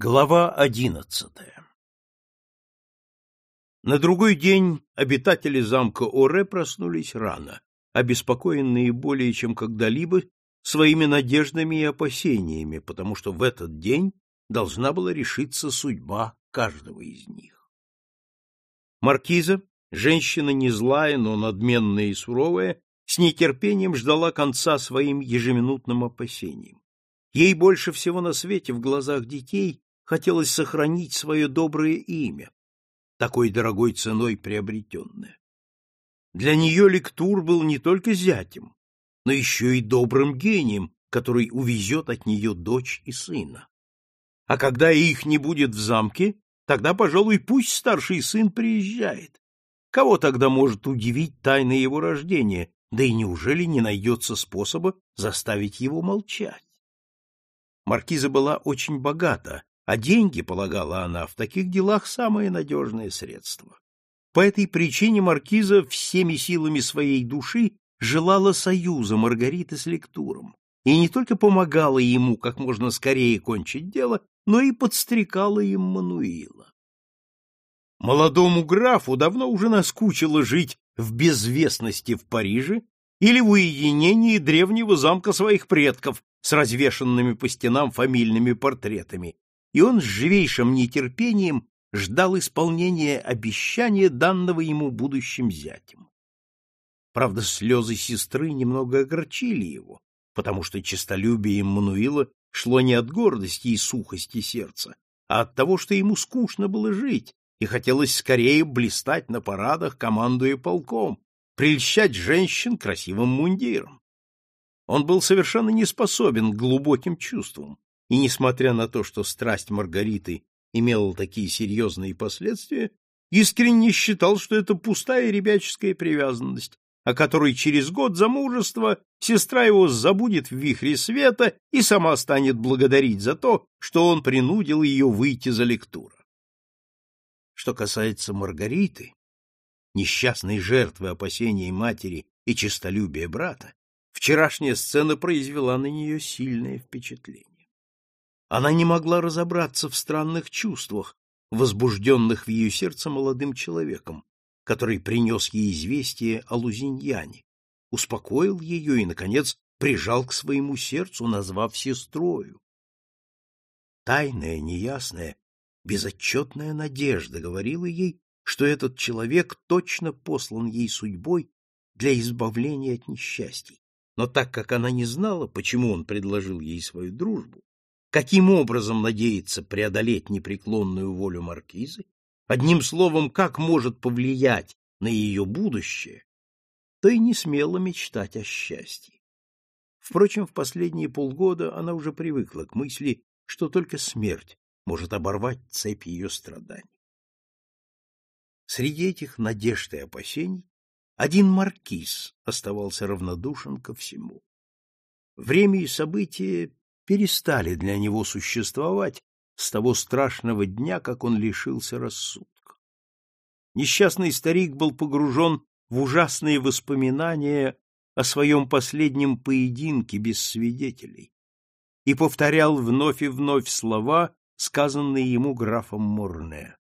Глава одиннадцатая На другой день обитатели замка Оре проснулись рано, обеспокоенные более чем когда-либо своими надеждами и опасениями, потому что в этот день должна была решиться судьба каждого из них. Маркиза, женщина не злая, но надменная и суровая, с нетерпением ждала конца своим ежеминутным опасениям. Ей больше всего на свете в глазах детей хотелось сохранить свое доброе имя, такой дорогой ценой приобретенное. Для нее Лектур был не только зятем, но еще и добрым гением, который увезет от нее дочь и сына. А когда их не будет в замке, тогда, пожалуй, пусть старший сын приезжает. Кого тогда может удивить тайна его рождения, да и неужели не найдется способа заставить его молчать? Маркиза была очень богата, а деньги, полагала она, в таких делах самое надежное средство. По этой причине маркиза всеми силами своей души желала союза Маргариты с Лектуром и не только помогала ему как можно скорее кончить дело, но и подстрекала им Мануила. Молодому графу давно уже наскучило жить в безвестности в Париже или в уединении древнего замка своих предков с развешанными по стенам фамильными портретами, и он с живейшим нетерпением ждал исполнения обещания, данного ему будущим зятем. Правда, слезы сестры немного огорчили его, потому что честолюбие Мануила шло не от гордости и сухости сердца, а от того, что ему скучно было жить, и хотелось скорее блистать на парадах, командуя полком, прельщать женщин красивым мундиром. Он был совершенно не способен к глубоким чувствам, и, несмотря на то, что страсть Маргариты имела такие серьезные последствия, искренне считал, что это пустая ребяческая привязанность, о которой через год замужества сестра его забудет в вихре света и сама станет благодарить за то, что он принудил ее выйти за лектура. Что касается Маргариты, несчастной жертвы опасений матери и честолюбия брата, вчерашняя сцена произвела на нее сильное впечатление. Она не могла разобраться в странных чувствах, возбужденных в ее сердце молодым человеком, который принес ей известие о Лузиньяне, успокоил ее и, наконец, прижал к своему сердцу, назвав сестрою. Тайная, неясная, безотчетная надежда говорила ей, что этот человек точно послан ей судьбой для избавления от несчастий. Но так как она не знала, почему он предложил ей свою дружбу, каким образом надеется преодолеть непреклонную волю маркизы, одним словом, как может повлиять на ее будущее, то и не смела мечтать о счастье. Впрочем, в последние полгода она уже привыкла к мысли, что только смерть может оборвать цепь ее страданий. Среди этих надежд и опасений один маркиз оставался равнодушен ко всему. Время и события перестали для него существовать с того страшного дня, как он лишился рассудка. Несчастный старик был погружен в ужасные воспоминания о своем последнем поединке без свидетелей и повторял вновь и вновь слова, сказанные ему графом Морне.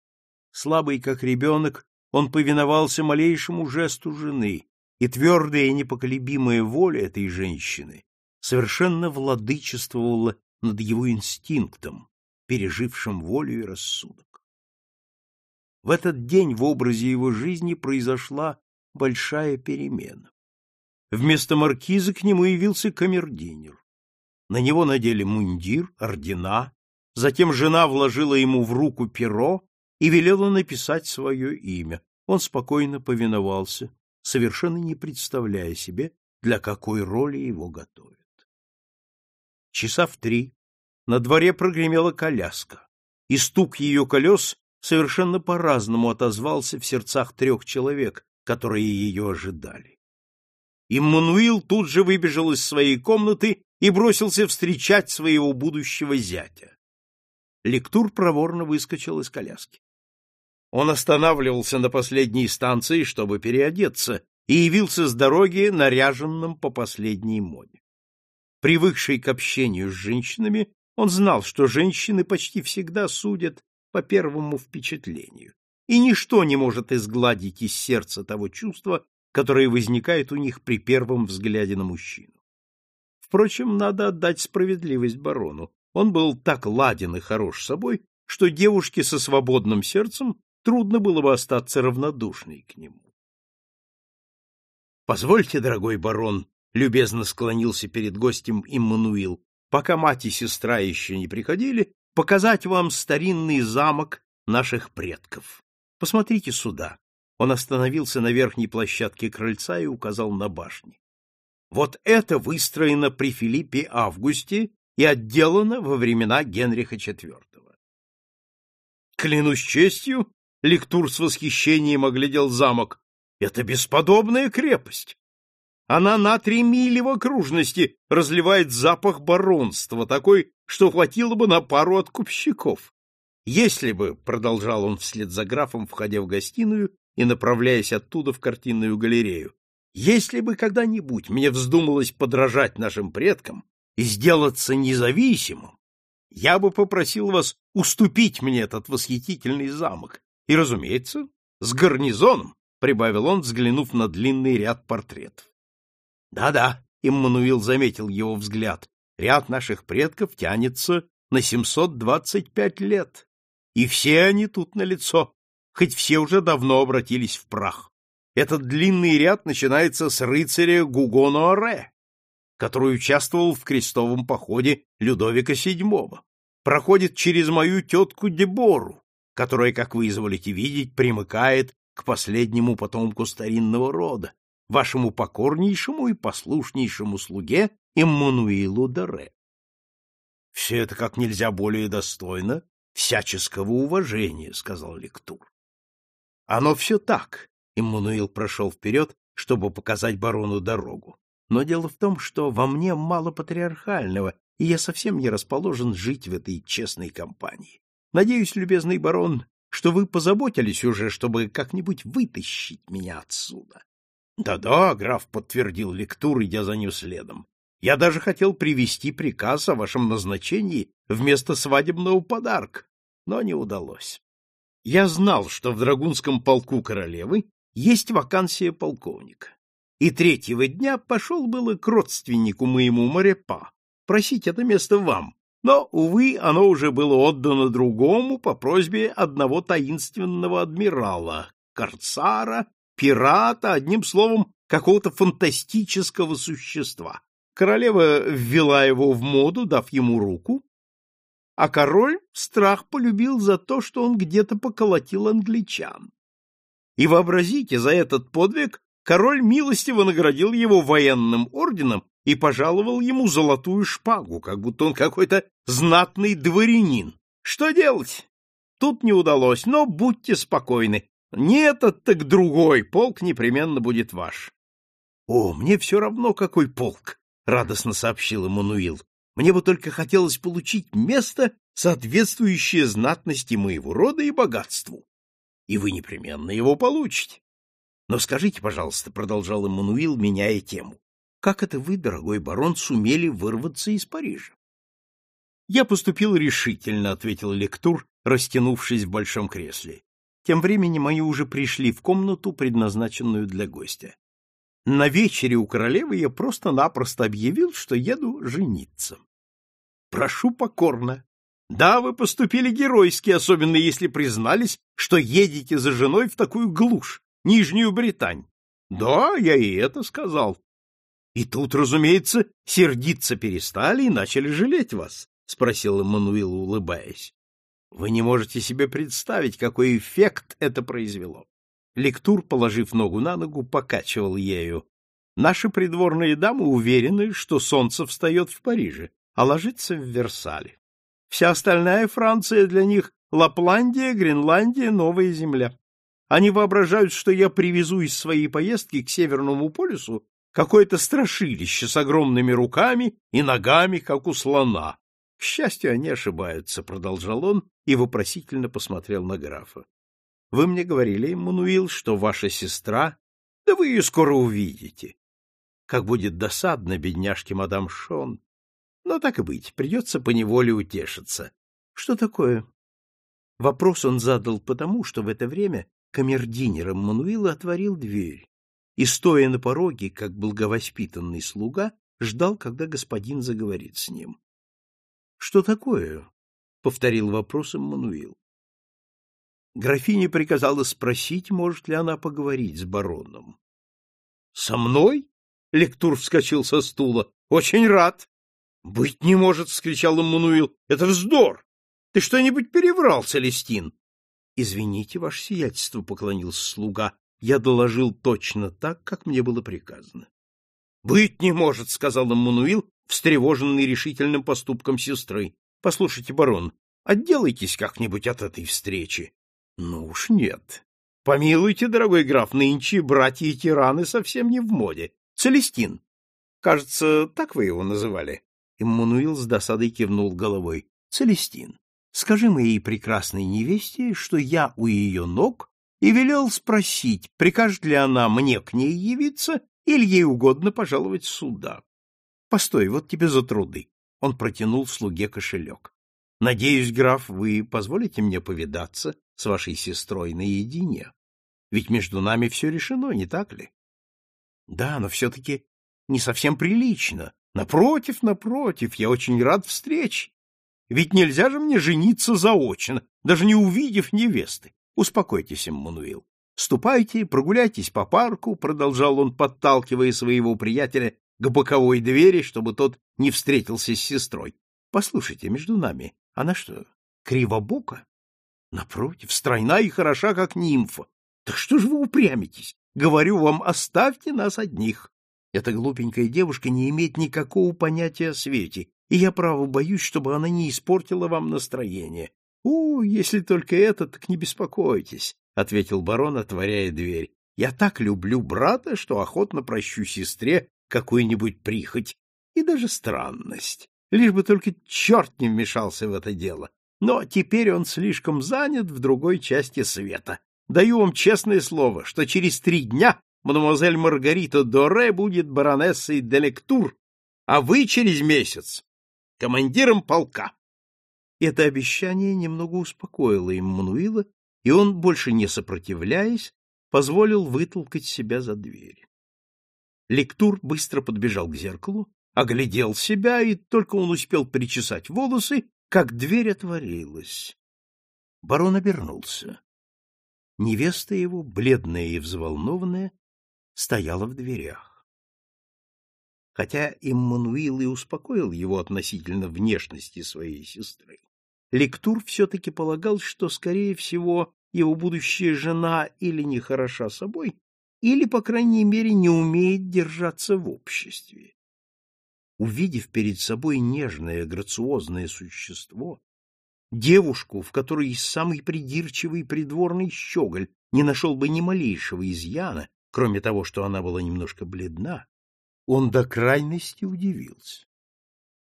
Слабый, как ребенок, он повиновался малейшему жесту жены, и твердая и непоколебимая воля этой женщины совершенно владычествовала над его инстинктом, пережившим волю и рассудок. В этот день в образе его жизни произошла большая перемена. Вместо маркиза к нему явился камердинер. На него надели мундир, ордена, затем жена вложила ему в руку перо и велела написать свое имя. Он спокойно повиновался, совершенно не представляя себе, для какой роли его готовят. Часа в три на дворе прогремела коляска, и стук ее колес совершенно по-разному отозвался в сердцах трех человек, которые ее ожидали. Иммануил тут же выбежал из своей комнаты и бросился встречать своего будущего зятя. Лектур проворно выскочил из коляски. Он останавливался на последней станции, чтобы переодеться, и явился с дороги наряженным по последней моде. Привыкший к общению с женщинами, Он знал, что женщины почти всегда судят по первому впечатлению, и ничто не может изгладить из сердца того чувства, которое возникает у них при первом взгляде на мужчину. Впрочем, надо отдать справедливость барону. Он был так ладен и хорош собой, что девушке со свободным сердцем трудно было бы остаться равнодушной к нему. Позвольте, дорогой барон, любезно склонился перед гостем Иммануил, пока мать и сестра еще не приходили, показать вам старинный замок наших предков. Посмотрите сюда. Он остановился на верхней площадке крыльца и указал на башни. Вот это выстроено при Филиппе Августе и отделано во времена Генриха IV. Клянусь честью, Лектур с восхищением оглядел замок. Это бесподобная крепость. Она на три мили в окружности разливает запах баронства, такой, что хватило бы на пару откупщиков. Если бы, — продолжал он вслед за графом, входя в гостиную и направляясь оттуда в картинную галерею, — если бы когда-нибудь мне вздумалось подражать нашим предкам и сделаться независимым, я бы попросил вас уступить мне этот восхитительный замок, и, разумеется, с гарнизоном, — прибавил он, взглянув на длинный ряд портретов. Да-да, Иммануил заметил его взгляд. Ряд наших предков тянется на 725 лет, и все они тут на лицо, хоть все уже давно обратились в прах. Этот длинный ряд начинается с рыцаря Гугоно-Оре, который участвовал в крестовом походе Людовика VII, проходит через мою тетку Дебору, которая, как вы изволите видеть, примыкает к последнему потомку старинного рода, вашему покорнейшему и послушнейшему слуге Эммануилу Даре. — Все это как нельзя более достойно всяческого уважения, — сказал Лектур. — Оно все так, — Эммануил прошел вперед, чтобы показать барону дорогу. Но дело в том, что во мне мало патриархального, и я совсем не расположен жить в этой честной компании. Надеюсь, любезный барон, что вы позаботились уже, чтобы как-нибудь вытащить меня отсюда. Да-да, граф подтвердил лектур, идя за ним следом. Я даже хотел привести приказ о вашем назначении вместо свадебного подарка, но не удалось. Я знал, что в драгунском полку королевы есть вакансия полковника. И третьего дня пошел было к родственнику моему Морепа просить это место вам, но, увы, оно уже было отдано другому по просьбе одного таинственного адмирала, корсара, пирата, одним словом, какого-то фантастического существа. Королева ввела его в моду, дав ему руку, а король страх полюбил за то, что он где-то поколотил англичан. И вообразите, за этот подвиг король милостиво наградил его военным орденом и пожаловал ему золотую шпагу, как будто он какой-то знатный дворянин. Что делать? Тут не удалось, но будьте спокойны. Не этот, так другой полк непременно будет ваш. — О, мне все равно, какой полк, — радостно сообщил Эммануил. — Мне бы только хотелось получить место, соответствующее знатности моего рода и богатству. И вы непременно его получите. Но скажите, пожалуйста, — продолжал Эммануил, меняя тему, как это вы, дорогой барон, сумели вырваться из Парижа? Я поступил решительно, ответил лектур, растянувшись в большом кресле. Тем временем они уже пришли в комнату, предназначенную для гостя. На вечере у королевы я просто-напросто объявил, что еду жениться. Прошу покорно. Да, вы поступили геройски, особенно если признались, что едете за женой в такую глушь, Нижнюю Британь. Да, я и это сказал. И тут, разумеется, сердиться перестали и начали жалеть вас, спросил Эммануил, улыбаясь. Вы не можете себе представить, какой эффект это произвело. Лектур, положив ногу на ногу, покачивал ею. Наши придворные дамы уверены, что солнце встает в Париже, а ложится в Версале. Вся остальная Франция для них Лапландия, Гренландия, Новая Земля. Они воображают, что я привезу из своей поездки к Северному полюсу какое-то страшилище с огромными руками и ногами, как у слона. К счастью, они ошибаются, — продолжал он и вопросительно посмотрел на графа. — Вы мне говорили, Мануил, что ваша сестра... Да вы ее скоро увидите. Как будет досадно, бедняжке мадам Шон. Но так и быть, придется поневоле утешиться. Что такое? Вопрос он задал потому, что в это время камердинер Мануила отворил дверь и, стоя на пороге, как благовоспитанный слуга, ждал, когда господин заговорит с ним. — Что такое? — повторил вопросом Мануил. Графиня приказала спросить, может ли она поговорить с бароном. — Со мной? — Лектур вскочил со стула. — Очень рад. — Быть не может! — вскричал Эммануил. — Это вздор! Ты что-нибудь переврал, Целестин? — Извините, ваше сиятельство, — поклонился слуга. Я доложил точно так, как мне было приказано. — Быть не может, — сказал Эммануил, встревоженный решительным поступком сестры. — Послушайте, барон, отделайтесь как-нибудь от этой встречи. — Ну уж нет. Помилуйте, дорогой граф, нынче братья и тираны совсем не в моде. Целестин. Кажется, так вы его называли. Иммануил с досадой кивнул головой. Целестин. Скажи моей прекрасной невесте, что я у ее ног и велел спросить, прикажет ли она мне к ней явиться или ей угодно пожаловать сюда. Постой, вот тебе за труды. Он протянул слуге кошелек. Надеюсь, граф, вы позволите мне повидаться с вашей сестрой наедине? Ведь между нами все решено, не так ли? Да, но все-таки не совсем прилично. Напротив, напротив, я очень рад встрече. Ведь нельзя же мне жениться заочно, даже не увидев невесты. Успокойтесь, Эммануил. Ступайте, прогуляйтесь по парку, продолжал он, подталкивая своего приятеля к боковой двери, чтобы тот не встретился с сестрой. Послушайте, между нами, она что, кривобока? Напротив, стройна и хороша, как нимфа. Так что же вы упрямитесь? Говорю вам, оставьте нас одних. Эта глупенькая девушка не имеет никакого понятия о свете, и я, право, боюсь, чтобы она не испортила вам настроение. — О, если только это, так не беспокойтесь, — ответил барон, отворяя дверь. — Я так люблю брата, что охотно прощу сестре какую-нибудь прихоть и даже странность, лишь бы только черт не вмешался в это дело. Но теперь он слишком занят в другой части света. Даю вам честное слово, что через три дня мадемуазель Маргарита Доре будет баронессой Делектур, а вы через месяц — командиром полка. Это обещание немного успокоило Иммануила, и он, больше не сопротивляясь, позволил вытолкать себя за дверь. Лектур быстро подбежал к зеркалу, оглядел себя, и только он успел причесать волосы, как дверь отворилась. Барон обернулся. Невеста его, бледная и взволнованная, стояла в дверях. Хотя Иммануил и успокоил его относительно внешности своей сестры, Лектур все-таки полагал, что, скорее всего, его будущая жена или не хороша собой, или, по крайней мере, не умеет держаться в обществе. Увидев перед собой нежное, грациозное существо, девушку, в которой самый придирчивый придворный щеголь не нашел бы ни малейшего изъяна, кроме того, что она была немножко бледна, он до крайности удивился.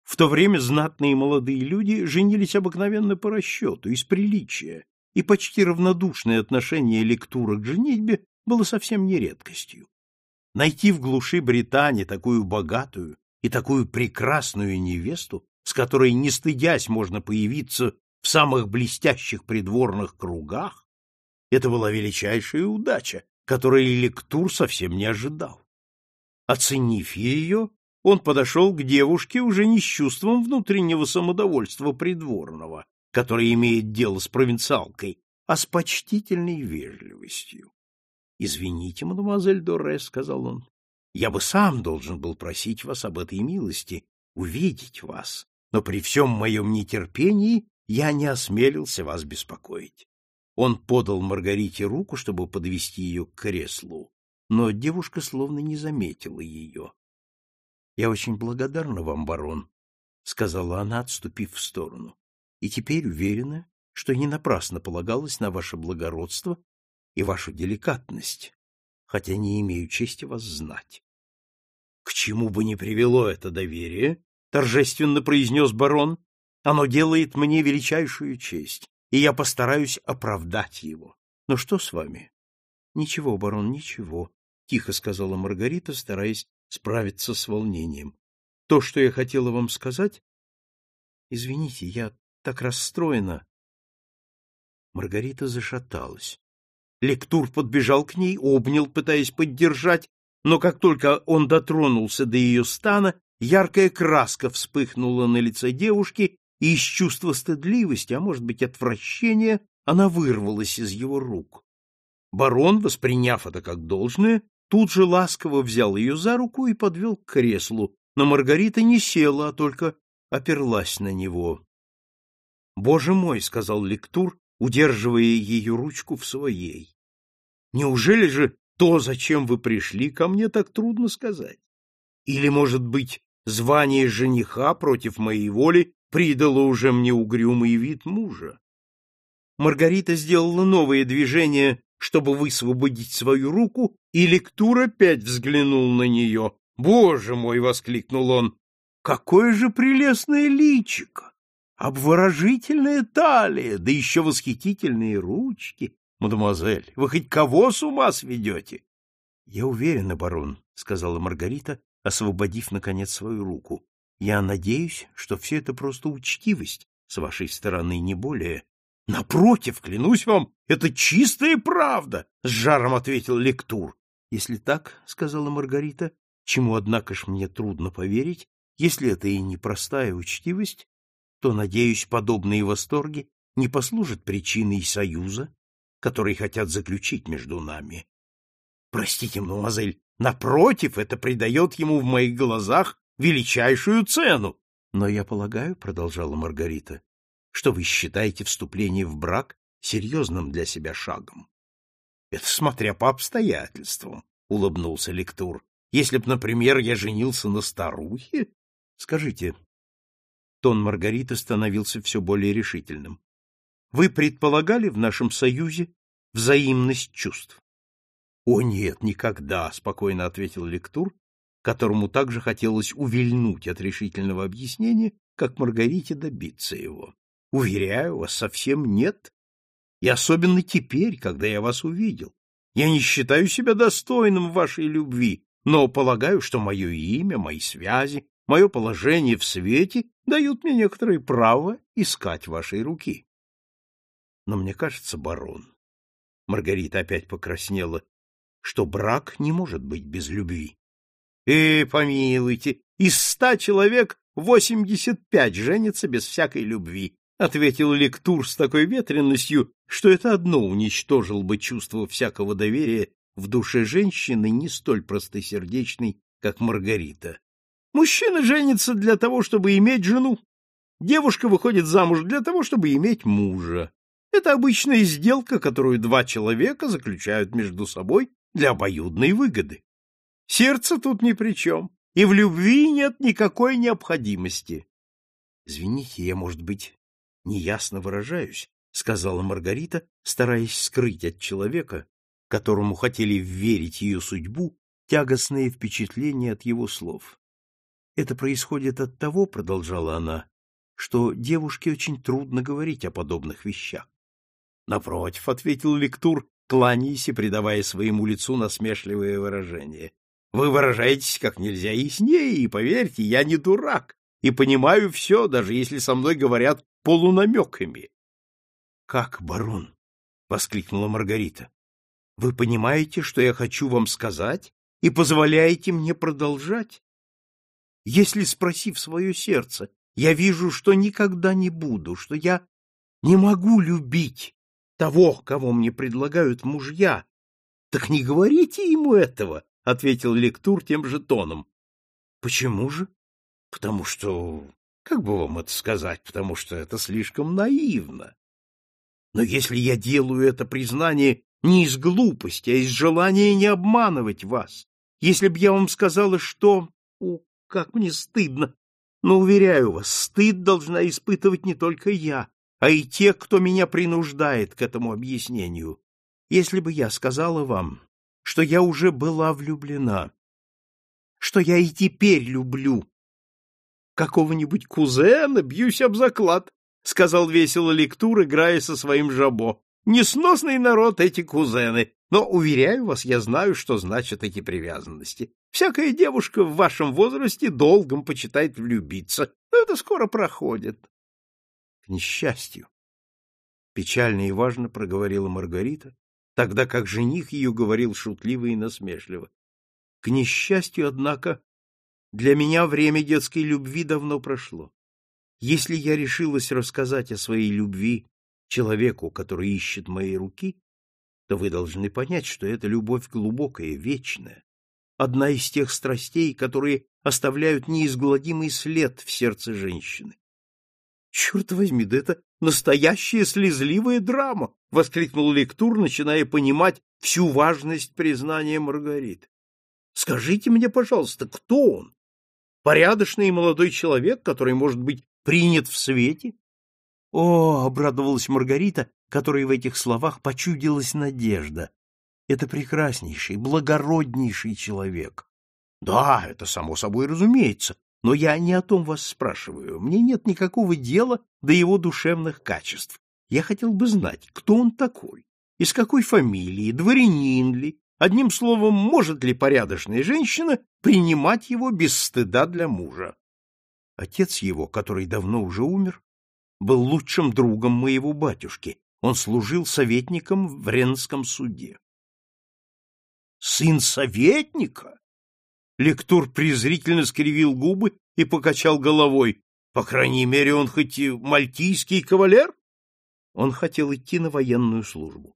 В то время знатные молодые люди женились обыкновенно по расчету, из приличия, и почти равнодушное отношение лектура к женитьбе было совсем не редкостью. Найти в глуши Британии такую богатую и такую прекрасную невесту, с которой, не стыдясь, можно появиться в самых блестящих придворных кругах, это была величайшая удача, которой Лектур совсем не ожидал. Оценив ее, он подошел к девушке уже не с чувством внутреннего самодовольства придворного, который имеет дело с провинциалкой, а с почтительной вежливостью. — Извините, мадемуазель Доре, — сказал он, — я бы сам должен был просить вас об этой милости, увидеть вас, но при всем моем нетерпении я не осмелился вас беспокоить. Он подал Маргарите руку, чтобы подвести ее к креслу, но девушка словно не заметила ее. — Я очень благодарна вам, барон, — сказала она, отступив в сторону, — и теперь уверена, что не напрасно полагалась на ваше благородство и вашу деликатность, хотя не имею чести вас знать. — К чему бы ни привело это доверие, — торжественно произнес барон, — оно делает мне величайшую честь и я постараюсь оправдать его. Но что с вами? — Ничего, барон, ничего, — тихо сказала Маргарита, стараясь справиться с волнением. — То, что я хотела вам сказать, Извините, я так расстроена. Маргарита зашаталась. Лектур подбежал к ней, обнял, пытаясь поддержать, но как только он дотронулся до ее стана, яркая краска вспыхнула на лице девушки, и из чувства стыдливости, а может быть отвращения, она вырвалась из его рук. Барон, восприняв это как должное, тут же ласково взял ее за руку и подвел к креслу, но Маргарита не села, а только оперлась на него. — Боже мой! — сказал Лектур, удерживая ее ручку в своей. — Неужели же то, зачем вы пришли, ко мне так трудно сказать? Или, может быть, звание жениха против моей воли придало уже мне угрюмый вид мужа? Маргарита сделала новые движения, чтобы высвободить свою руку, и лектур опять взглянул на нее. «Боже мой!» — воскликнул он. «Какое же прелестное личико! Обворожительная талия, да еще восхитительные ручки! Мадемуазель, вы хоть кого с ума сведете? — Я уверена, барон, — сказала Маргарита, освободив, наконец, свою руку. — Я надеюсь, что все это просто учтивость с вашей стороны, не более. — Напротив, клянусь вам, это чистая правда, — с жаром ответил Лектур. — Если так, — сказала Маргарита, — чему, однако ж, мне трудно поверить, если это и не простая учтивость, то, надеюсь, подобные восторги не послужат причиной союза, который хотят заключить между нами. Простите, мадемуазель, напротив, это придает ему в моих глазах величайшую цену. Но я полагаю, — продолжала Маргарита, — что вы считаете вступление в брак серьезным для себя шагом. — Это смотря по обстоятельствам, — улыбнулся Лектур. — Если б, например, я женился на старухе... Скажите... Тон Маргариты становился все более решительным. Вы предполагали в нашем союзе взаимность чувств? — О, нет, никогда, — спокойно ответил Лектур, которому также хотелось увильнуть от решительного объяснения, как Маргарите добиться его. — Уверяю вас, совсем нет. И особенно теперь, когда я вас увидел. Я не считаю себя достойным вашей любви, но полагаю, что мое имя, мои связи, мое положение в свете дают мне некоторое право искать вашей руки. Но мне кажется, барон, Маргарита опять покраснела, что брак не может быть без любви. Э, помилуйте, из ста человек восемьдесят пять женятся без всякой любви, ответил лектур с такой ветренностью, что это одно уничтожило бы чувство всякого доверия в душе женщины не столь простосердечной, как Маргарита. Мужчина женится для того, чтобы иметь жену. Девушка выходит замуж для того, чтобы иметь мужа. Это обычная сделка, которую два человека заключают между собой для обоюдной выгоды. Сердце тут ни при чем, и в любви нет никакой необходимости. — Извините, я, может быть, неясно выражаюсь, — сказала Маргарита, стараясь скрыть от человека, которому хотели верить ее судьбу, тягостные впечатления от его слов. Это происходит от того, — продолжала она, — что девушке очень трудно говорить о подобных вещах. Напротив, ответил Лектур, кланяясь и придавая своему лицу насмешливое выражение. Вы выражаетесь как нельзя яснее, и поверьте, я не дурак и понимаю все, даже если со мной говорят полунамеками. — Как, барон? — воскликнула Маргарита. — Вы понимаете, что я хочу вам сказать, и позволяете мне продолжать? Если, спросив свое сердце, я вижу, что никогда не буду, что я не могу любить, того, кого мне предлагают мужья. — Так не говорите ему этого, — ответил лектур тем же тоном. — Почему же? — Потому что... Как бы вам это сказать? Потому что это слишком наивно. Но если я делаю это признание не из глупости, а из желания не обманывать вас, если б я вам сказала, что... О, как мне стыдно! Но, уверяю вас, стыд должна испытывать не только я, а и те, кто меня принуждает к этому объяснению. Если бы я сказала вам, что я уже была влюблена, что я и теперь люблю какого-нибудь кузена, бьюсь об заклад, — сказал весело лектур, играя со своим жабо. Несносный народ эти кузены, но, уверяю вас, я знаю, что значат эти привязанности. Всякая девушка в вашем возрасте долгом почитает влюбиться, но это скоро проходит. К несчастью. Печально и важно проговорила Маргарита, тогда как жених ее говорил шутливо и насмешливо. К несчастью, однако, для меня время детской любви давно прошло. Если я решилась рассказать о своей любви человеку, который ищет моей руки, то вы должны понять, что эта любовь глубокая, вечная, одна из тех страстей, которые оставляют неизгладимый след в сердце женщины. Черт возьми, да это настоящая слезливая драма, воскликнул лектур, начиная понимать всю важность признания Маргарит. Скажите мне, пожалуйста, кто он? Порядочный молодой человек, который может быть принят в свете? О, обрадовалась Маргарита, которой в этих словах почудилась надежда. Это прекраснейший, благороднейший человек. Да, это само собой разумеется, но я не о том вас спрашиваю. Мне нет никакого дела до его душевных качеств. Я хотел бы знать, кто он такой, из какой фамилии, дворянин ли, одним словом, может ли порядочная женщина принимать его без стыда для мужа. Отец его, который давно уже умер, был лучшим другом моего батюшки. Он служил советником в Ренском суде. Сын советника? Лектур презрительно скривил губы и покачал головой. По крайней мере, он хоть и мальтийский кавалер? Он хотел идти на военную службу.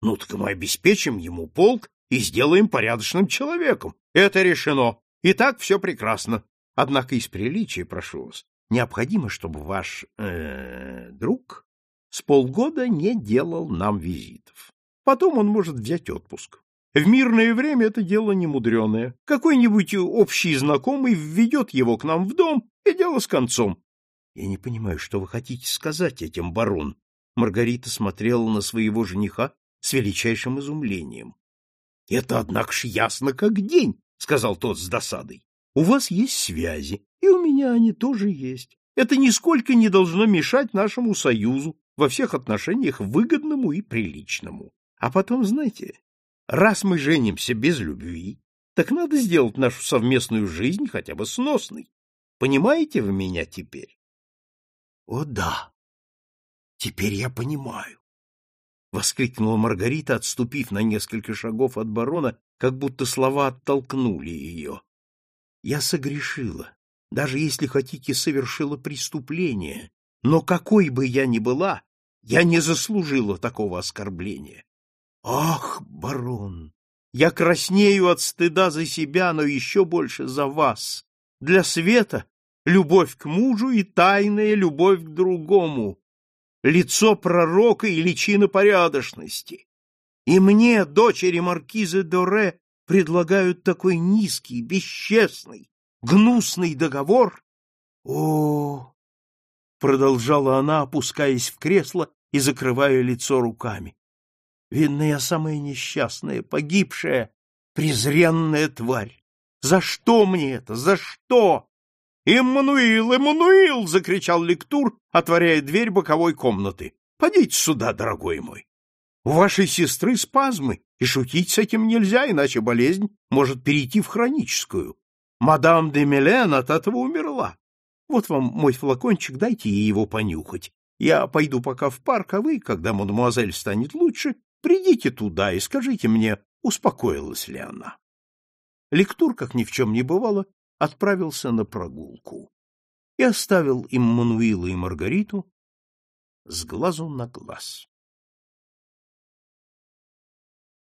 Ну так мы обеспечим ему полк и сделаем порядочным человеком. Это решено. И так все прекрасно. Однако из приличия, прошу вас, необходимо, чтобы ваш э, друг с полгода не делал нам визитов. Потом он может взять отпуск. В мирное время это дело немудреное. Какой-нибудь общий знакомый введет его к нам в дом, и дело с концом. Я не понимаю, что вы хотите сказать этим, барон. Маргарита смотрела на своего жениха с величайшим изумлением. — Это, однако ж, ясно как день, — сказал тот с досадой. — У вас есть связи, и у меня они тоже есть. Это нисколько не должно мешать нашему союзу во всех отношениях выгодному и приличному. А потом, знаете, Раз мы женимся без любви, так надо сделать нашу совместную жизнь хотя бы сносной. Понимаете вы меня теперь? О да. Теперь я понимаю. воскликнула Маргарита, отступив на несколько шагов от барона, как будто слова оттолкнули ее. Я согрешила, даже если хотите, совершила преступление, но какой бы я ни была, я не заслужила такого оскорбления. Ах, барон, я краснею от стыда за себя, но еще больше за вас. Для света любовь к мужу и тайная любовь к другому. Лицо пророка и личина порядочности. И мне, дочери маркизы Доре, предлагают такой низкий, бесчестный, гнусный договор. О, продолжала она, опускаясь в кресло и закрывая лицо руками. Видно, я самая несчастная, погибшая, презренная тварь. За что мне это? За что? «Эммануил! Эммануил!» — закричал лектур, отворяя дверь боковой комнаты. «Подите сюда, дорогой мой. У вашей сестры спазмы, и шутить с этим нельзя, иначе болезнь может перейти в хроническую. Мадам де Мелен от этого умерла. Вот вам мой флакончик, дайте ей его понюхать. Я пойду пока в парк, а вы, когда мадемуазель станет лучше, Придите туда и скажите мне, успокоилась ли она. Лектур, как ни в чем не бывало, отправился на прогулку и оставил им Мануила и Маргариту с глазу на глаз.